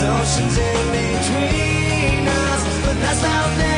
oceans in between us, but that's how they